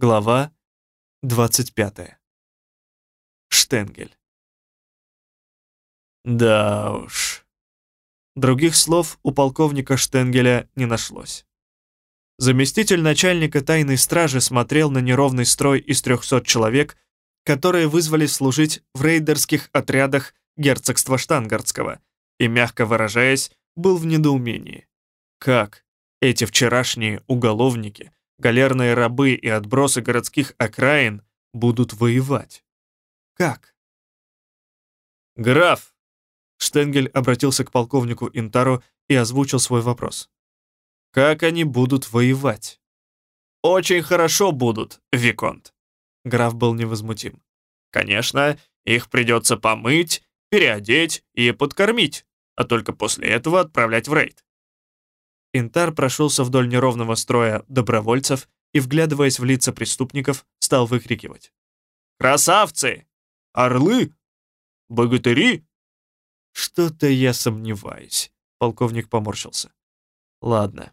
Глава 25. Штенгель. Да уж. Других слов у полковника Штенгеля не нашлось. Заместитель начальника тайной стражи смотрел на неровный строй из 300 человек, которые вызвались служить в рейдерских отрядах герцогства Штангардского, и, мягко выражаясь, был в недоумении. Как эти вчерашние уголовники, галерные рабы и отбросы городских окраин будут воевать? Как? «Граф!» Штенгель обратился к полковнику Интару и озвучил свой вопрос. Как они будут воевать? Очень хорошо будут, Виконт. Граф был невозмутим. Конечно, их придется помыть, переодеть и подкормить, а только после этого отправлять в рейд. Интар прошелся вдоль неровного строя добровольцев и, вглядываясь в лица преступников, стал выкрикивать. «Красавцы! Орлы! Богатыри!» «Что-то я сомневаюсь», — полковник поморщился. «Ладно,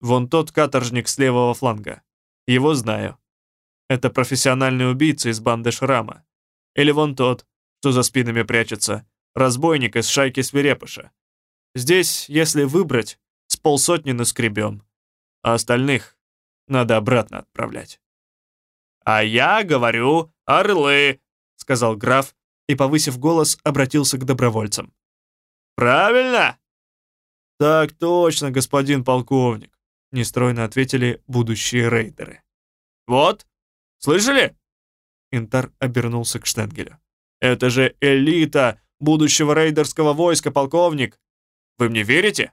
Вон тот каторжник с левого фланга. Его знаю. Это профессиональный убийца из банды Шрама. Или вон тот, что за спинами прячется, разбойник из шайки Свирепыша. Здесь, если выбрать, полсотни наскребем, а остальных надо обратно отправлять. «А я говорю, орлы!» — сказал граф и, повысив голос, обратился к добровольцам. «Правильно?» «Так точно, господин полковник нестройно ответили будущие рейдеры. «Вот, слышали?» Интар обернулся к Штенгелю. «Это же элита будущего рейдерского войска, полковник! Вы мне верите?»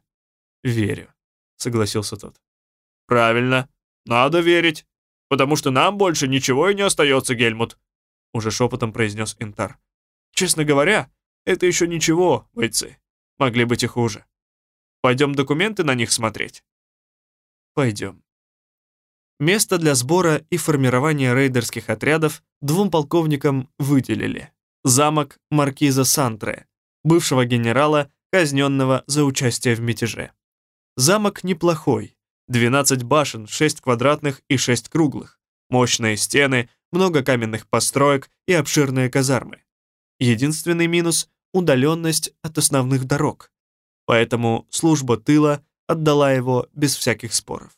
«Верю», — согласился тот. «Правильно, надо верить, потому что нам больше ничего и не остается, Гельмут», уже шепотом произнес Интар. «Честно говоря, это еще ничего, бойцы. Могли быть и хуже. Пойдем документы на них смотреть». Пойдем. Место для сбора и формирования рейдерских отрядов двум полковникам выделили. Замок маркиза Сантре, бывшего генерала, казненного за участие в мятеже. Замок неплохой. 12 башен, 6 квадратных и 6 круглых. Мощные стены, много каменных построек и обширные казармы. Единственный минус — удаленность от основных дорог. Поэтому служба тыла отдала его без всяких споров.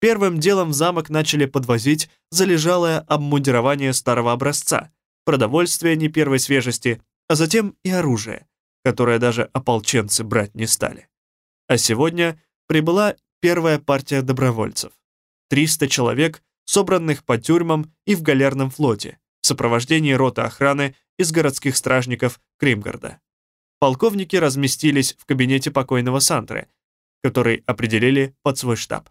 Первым делом в замок начали подвозить залежалое обмундирование старого образца, продовольствие не первой свежести, а затем и оружие, которое даже ополченцы брать не стали. А сегодня прибыла первая партия добровольцев. 300 человек, собранных по тюрьмам и в галерном флоте, в сопровождении роты охраны из городских стражников Кримгарда. Полковники разместились в кабинете покойного Сантры, который определили под свой штаб.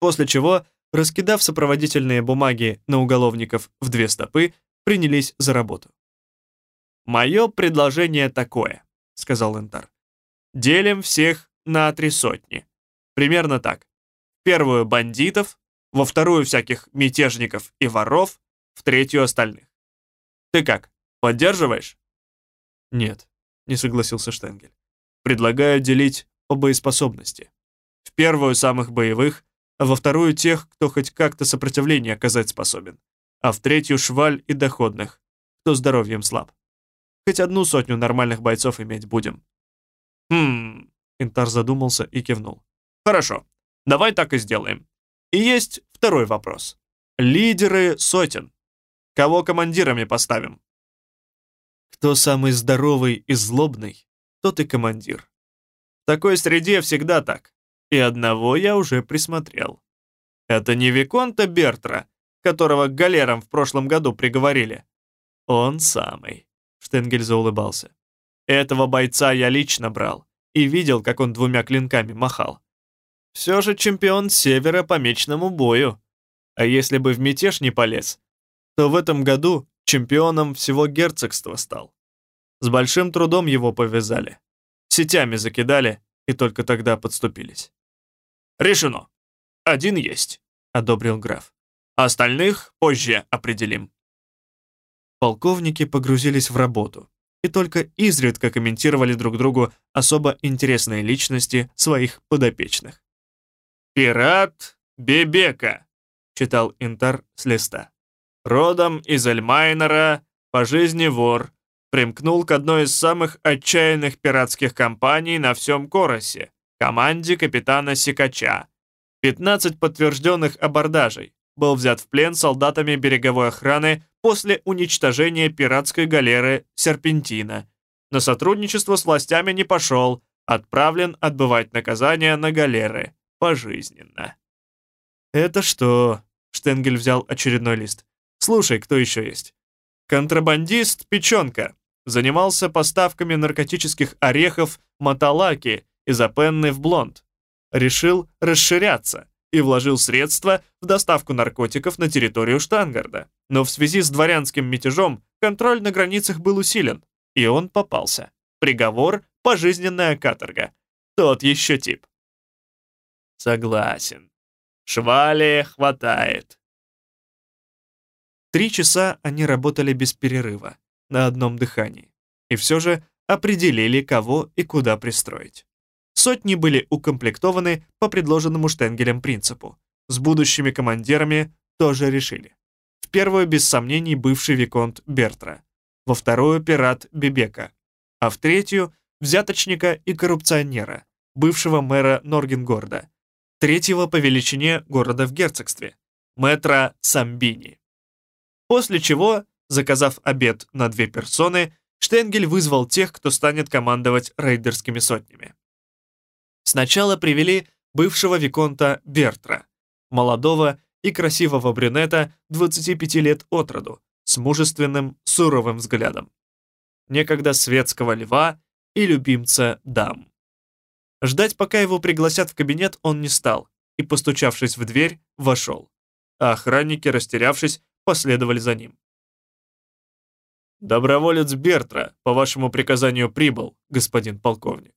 После чего, раскидав сопроводительные бумаги на уголовников в две стопы, принялись за работу. «Мое предложение такое», — сказал Энтар. «Делим всех на три сотни. Примерно так. В первую бандитов, во вторую всяких мятежников и воров, в третью остальных. Ты как, поддерживаешь?» «Нет», — не согласился Штенгель. «Предлагаю делить по боеспособности. В первую самых боевых, а во вторую тех, кто хоть как-то сопротивление оказать способен, а в третью шваль и доходных, кто здоровьем слаб. Хоть одну сотню нормальных бойцов иметь будем. Хм, Интар задумался и кивнул. Хорошо, давай так и сделаем. И есть второй вопрос. Лидеры сотен. Кого командирами поставим? Кто самый здоровый и злобный, тот и командир. В такой среде всегда так. И одного я уже присмотрел. Это не Виконта Бертра, которого к галерам в прошлом году приговорили. Он самый. Штенгель заулыбался. Этого бойца я лично брал и видел, как он двумя клинками махал. Все же чемпион Севера по мечному бою. А если бы в мятеж не полез, то в этом году чемпионом всего герцогства стал. С большим трудом его повязали сетями закидали и только тогда подступились. «Решено. Один есть», — одобрил граф. «Остальных позже определим». Полковники погрузились в работу и только изредка комментировали друг другу особо интересные личности своих подопечных. «Пират Бебека», читал Интар с листа. Родом из Эльмайнера, по жизни вор, примкнул к одной из самых отчаянных пиратских компаний на всем Коросе, команде капитана Сикача. 15 подтвержденных абордажей. Был взят в плен солдатами береговой охраны после уничтожения пиратской галеры «Серпентина». На сотрудничество с властями не пошел, отправлен отбывать наказание на галеры пожизненно. «Это что?» — Штенгель взял очередной лист. «Слушай, кто еще есть?» «Контрабандист Печенка. Занимался поставками наркотических орехов Маталаки из Апенны в Блонд. Решил расширяться и вложил средства в доставку наркотиков на территорию Штангарда. Но в связи с дворянским мятежом контроль на границах был усилен, и он попался. Приговор — пожизненная каторга. Тот еще тип. Согласен. Швали хватает. Три часа они работали без перерыва, на одном дыхании. И все же определили, кого и куда пристроить. Сотни были укомплектованы по предложенному Штенгелем принципу. С будущими командирами тоже решили. В первую, без сомнений, бывший Виконт Бертра. Во вторую — пират Бебека. А в третью — взяточника и коррупционера, бывшего мэра Норгенгорда, третьего по величине города в герцогстве, мэтра Самбини. После чего, заказав обед на две персоны, Штенгель вызвал тех, кто станет командовать рейдерскими сотнями. Сначала привели бывшего виконта Бертра, молодого и красивого брюнета 25 лет от роду, с мужественным, суровым взглядом. Некогда светского льва и любимца дам. Ждать, пока его пригласят в кабинет, он не стал, и, постучавшись в дверь, вошел. А охранники, растерявшись, последовали за ним. «Доброволец Бертра, по вашему приказанию, прибыл, господин полковник»,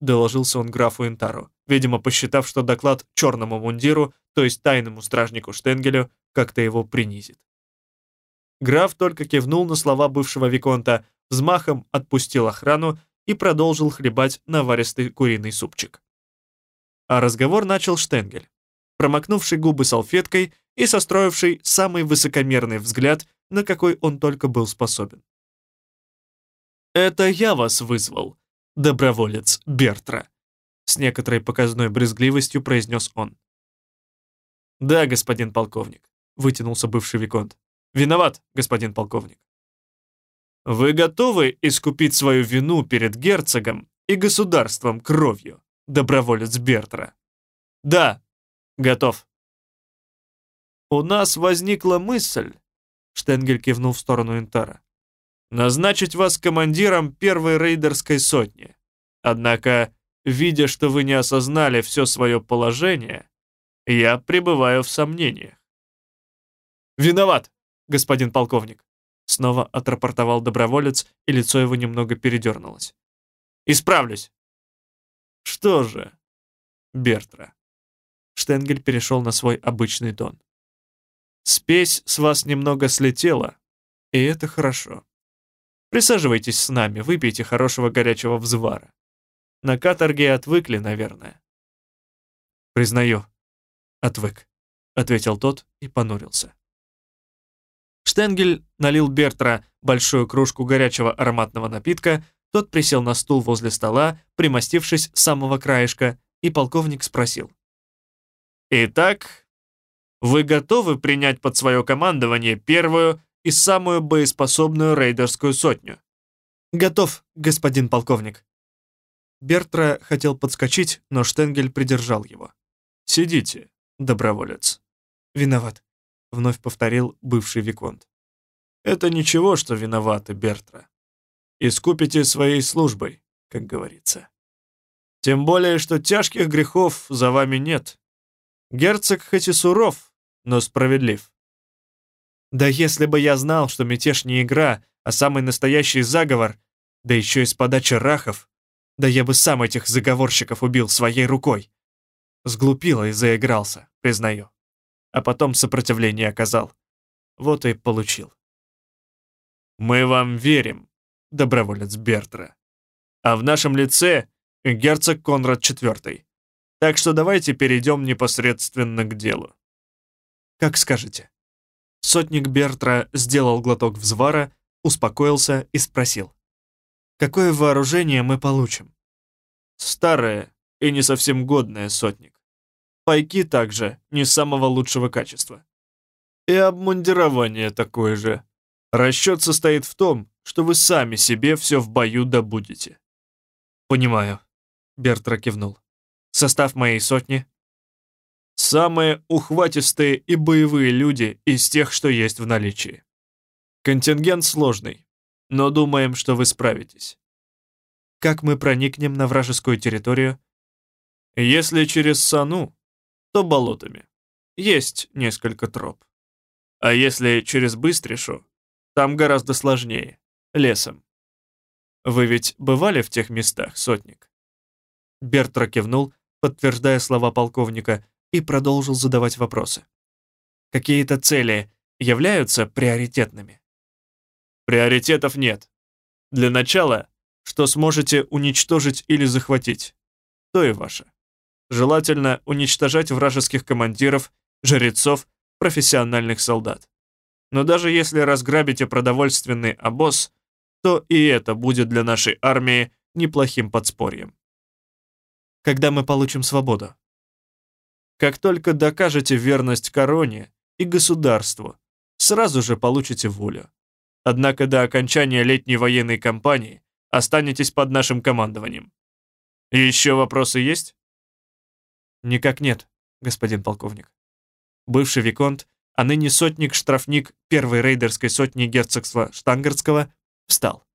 доложился он графу Интару, видимо, посчитав, что доклад черному мундиру, то есть тайному стражнику Штенгелю, как-то его принизит. Граф только кивнул на слова бывшего Виконта, взмахом отпустил охрану и продолжил хлебать наваристый куриный супчик. А разговор начал Штенгель, промокнувший губы салфеткой и состроивший самый высокомерный взгляд, на какой он только был способен. «Это я вас вызвал, доброволец Бертра», с некоторой показной брезгливостью произнес он. «Да, господин полковник», — вытянулся бывший Виконт. «Виноват, господин полковник». Вы готовы искупить свою вину перед герцогом и государством кровью, доброволец Бертра? Да, готов. У нас возникла мысль, Штенгель кивнул в сторону Интара, назначить вас командиром первой рейдерской сотни. Однако, видя, что вы не осознали все свое положение, я пребываю в сомнениях. Виноват, господин полковник. Снова отрапортовал доброволец, и лицо его немного передернулось. «Исправлюсь!» «Что же, Бертра?» Штенгель перешел на свой обычный тон. «Спесь с вас немного слетела, и это хорошо. Присаживайтесь с нами, выпейте хорошего горячего взвара. На каторге отвыкли, наверное». «Признаю, отвык», — ответил тот и понурился. Штенгель налил Бертра большую кружку горячего ароматного напитка, тот присел на стул возле стола, примостившись с самого краешка, и полковник спросил. «Итак, вы готовы принять под свое командование первую и самую боеспособную рейдерскую сотню?» «Готов, господин полковник». Бертра хотел подскочить, но Штенгель придержал его. «Сидите, доброволец». «Виноват» вновь повторил бывший Виконт. «Это ничего, что виноваты, Бертра. Искупите своей службой, как говорится. Тем более, что тяжких грехов за вами нет. Герцог хоть и суров, но справедлив. Да если бы я знал, что мятеж не игра, а самый настоящий заговор, да еще и с подачи рахов, да я бы сам этих заговорщиков убил своей рукой. Сглупило и заигрался, признаю а потом сопротивление оказал. Вот и получил. «Мы вам верим, доброволец Бертра. А в нашем лице герцог Конрад IV. Так что давайте перейдем непосредственно к делу. как скажете». Сотник Бертра сделал глоток взвара, успокоился и спросил. «Какое вооружение мы получим?» «Старое и не совсем годное, сотник. Пайки также не самого лучшего качества. И обмундирование такое же. Расчет состоит в том, что вы сами себе все в бою добудете». «Понимаю», — Бертра кивнул. «Состав моей сотни?» Самые ухватистые и боевые люди из тех, что есть в наличии. Контингент сложный, но думаем, что вы справитесь. Как мы проникнем на вражескую территорию? Если через Сану, то болотами. Есть несколько троп. А если через Быстришу, там гораздо сложнее, лесом. Вы ведь бывали в тех местах, сотник? Бертра кивнул, подтверждая слова полковника, и продолжил задавать вопросы. Какие-то цели являются приоритетными? Приоритетов нет. Для начала, что сможете уничтожить или захватить, то и ваше. Желательно уничтожать вражеских командиров, жрецов, профессиональных солдат. Но даже если разграбите продовольственный обоз, то и это будет для нашей армии неплохим подспорьем. Когда мы получим свободу? Как только докажете верность короне и государству, сразу же получите волю. Однако до окончания летней военной кампании останетесь под нашим командованием. еще вопросы есть? Никак нет, господин полковник. Бывший виконт, а ныне сотник-штрафник первой рейдерской сотни герцогства Штангардского, встал.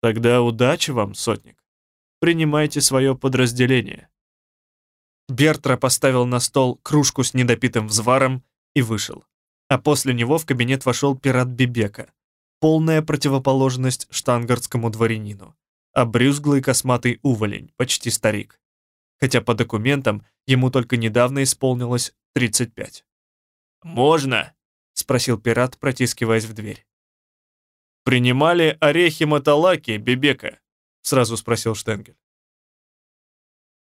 Тогда удачи вам, сотник. Принимайте свое подразделение. Бертра поставил на стол кружку с недопитым взваром и вышел. А после него в кабинет вошел пират Бибека, полная противоположность штангардскому дворянину, обрюзглый косматый уволень, почти старик. Хотя по документам ему только недавно исполнилось 35. «Можно?» — спросил пират, протискиваясь в дверь. «Принимали орехи Маталаки, Бибека?» — сразу спросил Штенгель.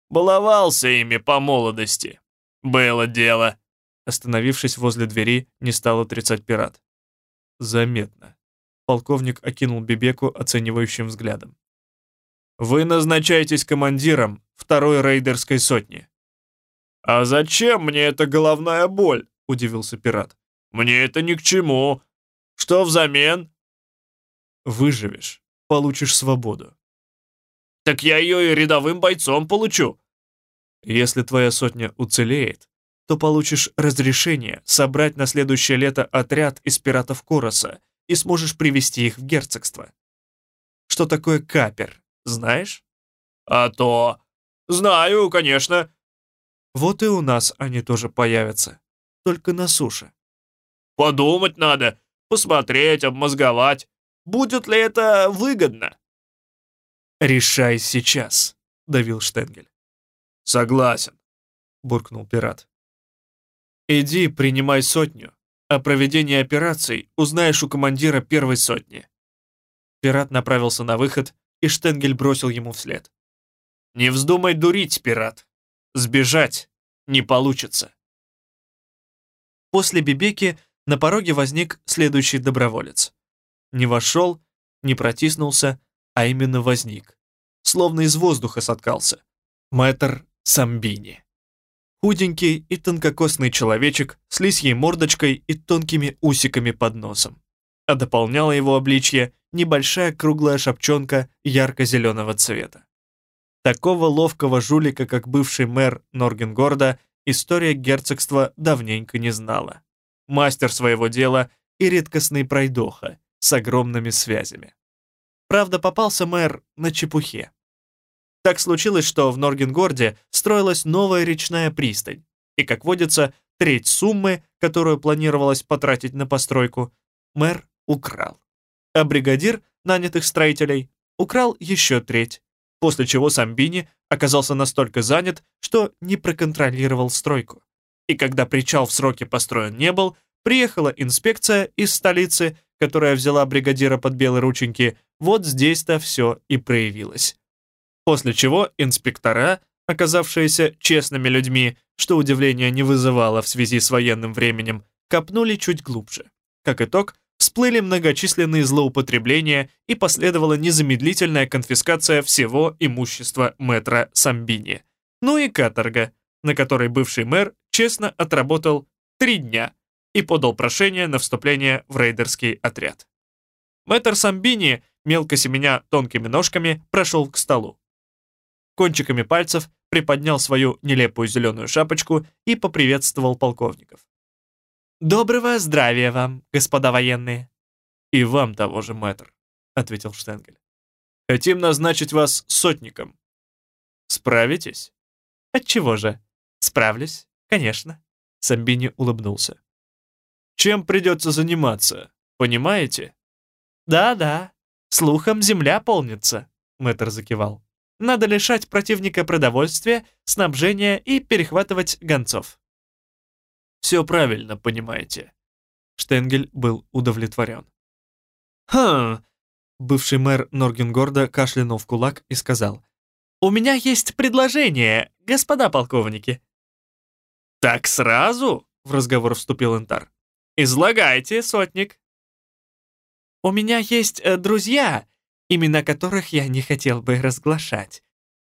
Баловался ими по молодости. Было дело. Остановившись возле двери, не стал отрицать пират. Заметно. Полковник окинул Бибеку оценивающим взглядом. «Вы назначаетесь командиром второй рейдерской сотни». «А зачем мне эта головная боль?» — удивился пират. «Мне это ни к чему. Что взамен?» «Выживешь, получишь свободу. Так я ее и рядовым бойцом получу. Если твоя сотня уцелеет, то получишь разрешение собрать на следующее лето отряд из пиратов Короса и сможешь привести их в герцогство. Что такое капер, знаешь? А то... Знаю, конечно. Вот и у нас они тоже появятся, только на суше. Подумать надо, посмотреть, обмозговать. Будет ли это выгодно? «Решай сейчас», — давил Штенгель. «Согласен», — буркнул пират. «Иди, принимай сотню. О проведении операций узнаешь у командира первой сотни». Пират направился на выход, и Штенгель бросил ему вслед. «Не вздумай дурить, пират. Сбежать не получится». После Бибеки на пороге возник следующий доброволец. Не вошел, не протиснулся, а именно возник. Словно из воздуха соткался. Мэтр Самбини. Худенький и тонкокосный человечек с лисьей мордочкой и тонкими усиками под носом. А дополняла его обличье небольшая круглая шапчонка ярко-зеленого цвета. Такого ловкого жулика, как бывший мэр Норгенгорда, история герцогства давненько не знала. Мастер своего дела и редкостный пройдоха с огромными связями. Правда, попался мэр на чепухе. Так случилось, что в Норгенгорде строилась новая речная пристань, и, как водится, треть суммы, которую планировалось потратить на постройку, мэр украл. А бригадир нанятых строителей украл еще треть, после чего Самбини оказался настолько занят, что не проконтролировал стройку. И когда причал в сроки построен не был, приехала инспекция из столицы, которая взяла бригадира под белые рученьки, вот здесь-то все и проявилось. После чего инспектора оказавшиеся честными людьми, что удивления не вызывало в связи с военным временем, копнули чуть глубже. Как итог, всплыли многочисленные злоупотребления и последовала незамедлительная конфискация всего имущества мэтра Самбини. Ну и каторга, на которой бывший мэр честно отработал три дня и подал прошение на вступление в рейдерский отряд. Мэтр Самбини, мелко семеня тонкими ножками, прошел к столу. Кончиками пальцев приподнял свою нелепую зеленую шапочку и поприветствовал полковников. «Доброго здравия вам, господа военные!» «И вам того же, мэтр», — ответил Штенгель. «Хотим назначить вас сотником. Справитесь?» «Отчего же? Справлюсь, конечно», — Самбини улыбнулся. «Чем придется заниматься, понимаете?» «Да-да, слухом земля полнится», — мэтр закивал. «Надо лишать противника продовольствия, снабжения и перехватывать гонцов». Все правильно понимаете». Штенгель был удовлетворен. «Хм...» Бывший мэр Норгенгорда кашлянул в кулак и сказал. «У меня есть предложение, господа полковники». «Так сразу?» — в разговор вступил Интар. «Излагайте, сотник». «У меня есть э, друзья, имена которых я не хотел бы разглашать,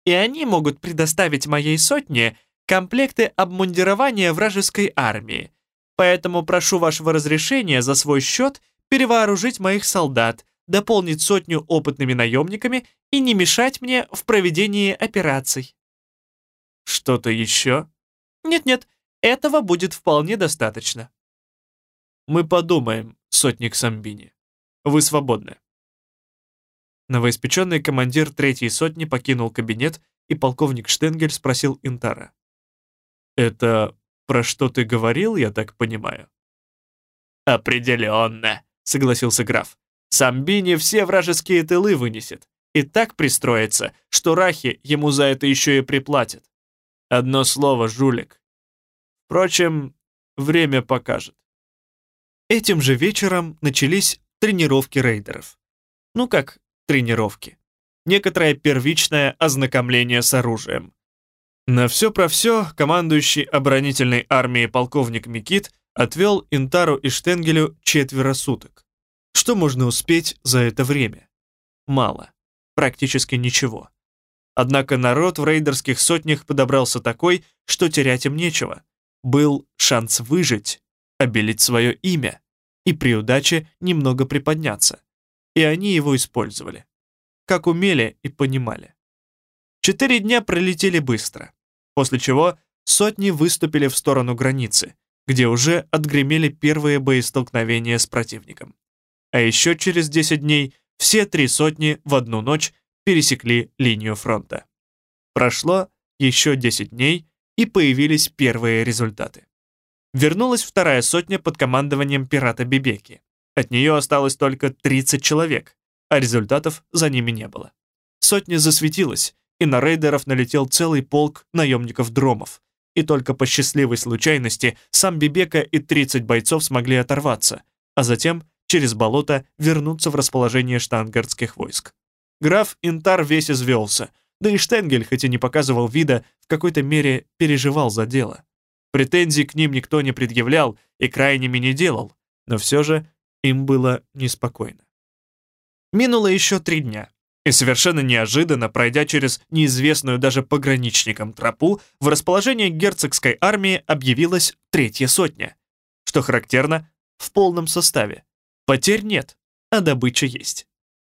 и они могут предоставить моей сотне комплекты обмундирования вражеской армии. Поэтому прошу вашего разрешения за свой счет перевооружить моих солдат, дополнить сотню опытными наемниками и не мешать мне в проведении операций. Что-то еще? Нет-нет, этого будет вполне достаточно. Мы подумаем, сотник Самбини. Вы свободны. Новоиспеченный командир третьей сотни покинул кабинет, и полковник Штенгель спросил Интара. «Это про что ты говорил, я так понимаю?» «Определенно», — согласился граф. «Самбини все вражеские тылы вынесет и так пристроится, что рахи ему за это еще и приплатят. Одно слово, жулик. Впрочем, время покажет». Этим же вечером начались тренировки рейдеров. Ну как тренировки? Некоторое первичное ознакомление с оружием. На все про все командующий оборонительной армией полковник Микит отвел Интару и Штенгелю четверо суток. Что можно успеть за это время? Мало. Практически ничего. Однако народ в рейдерских сотнях подобрался такой, что терять им нечего. Был шанс выжить, обелить свое имя и при удаче немного приподняться. И они его использовали. Как умели и понимали. Четыре дня пролетели быстро после чего сотни выступили в сторону границы, где уже отгремели первые боестолкновения с противником. А еще через 10 дней все три сотни в одну ночь пересекли линию фронта. Прошло еще 10 дней, и появились первые результаты. Вернулась вторая сотня под командованием пирата Бибеки. От нее осталось только 30 человек, а результатов за ними не было. Сотня засветилась, и на рейдеров налетел целый полк наемников-дромов. И только по счастливой случайности сам Бибека и 30 бойцов смогли оторваться, а затем через болото вернуться в расположение штангардских войск. Граф Интар весь извелся, да и Штенгель, хоть и не показывал вида, в какой-то мере переживал за дело. Претензий к ним никто не предъявлял и крайними не делал, но все же им было неспокойно. Минуло еще три дня, и совершенно неожиданно, пройдя через неизвестную даже пограничникам тропу, в расположении герцогской армии объявилась третья сотня. Что характерно, в полном составе. Потерь нет, а добыча есть.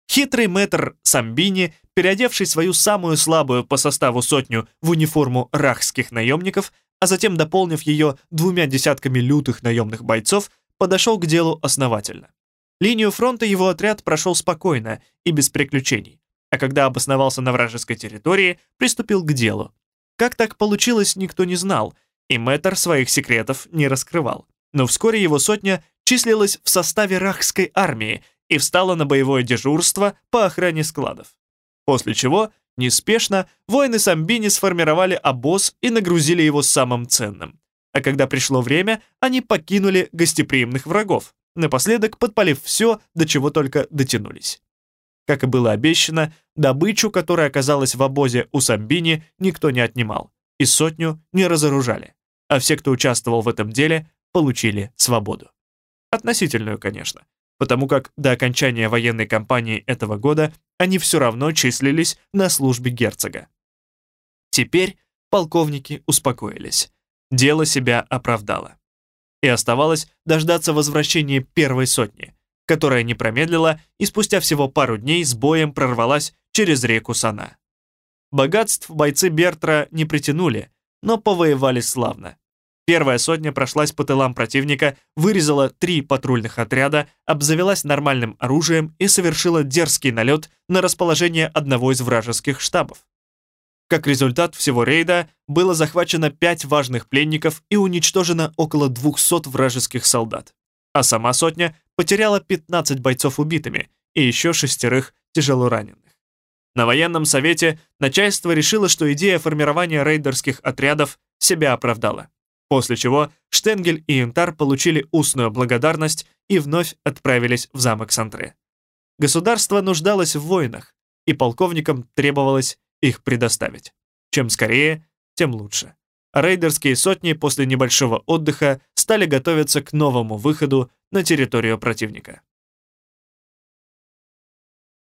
Хитрый мэтр Самбини, переодевший свою самую слабую по составу сотню в униформу рахских наемников, а затем дополнив ее двумя десятками лютых наемных бойцов, подошел к делу основательно. Линию фронта его отряд прошел спокойно и без приключений а когда обосновался на вражеской территории, приступил к делу. Как так получилось, никто не знал, и мэтр своих секретов не раскрывал. Но вскоре его сотня числилась в составе рахской армии и встала на боевое дежурство по охране складов. После чего, неспешно, воины Самбини сформировали обоз и нагрузили его самым ценным. А когда пришло время, они покинули гостеприимных врагов, напоследок подпалив все, до чего только дотянулись. Как и было обещано, Добычу, которая оказалась в обозе у Самбини, никто не отнимал, и сотню не разоружали, а все, кто участвовал в этом деле, получили свободу. Относительную, конечно, потому как до окончания военной кампании этого года они все равно числились на службе герцога. Теперь полковники успокоились. Дело себя оправдало. И оставалось дождаться возвращения первой сотни, которая не промедлила и спустя всего пару дней с боем прорвалась через реку Сана. Богатств бойцы Бертра не притянули, но повоевали славно. Первая сотня прошлась по тылам противника, вырезала три патрульных отряда, обзавелась нормальным оружием и совершила дерзкий налет на расположение одного из вражеских штабов. Как результат всего рейда было захвачено пять важных пленников и уничтожено около 200 вражеских солдат. А сама сотня потеряла 15 бойцов убитыми и еще шестерых тяжело раненых. На военном совете начальство решило, что идея формирования рейдерских отрядов себя оправдала. После чего Штенгель и Интар получили устную благодарность и вновь отправились в замок Сантре. Государство нуждалось в воинах, и полковникам требовалось их предоставить. Чем скорее, тем лучше. Рейдерские сотни после небольшого отдыха стали готовиться к новому выходу на территорию противника.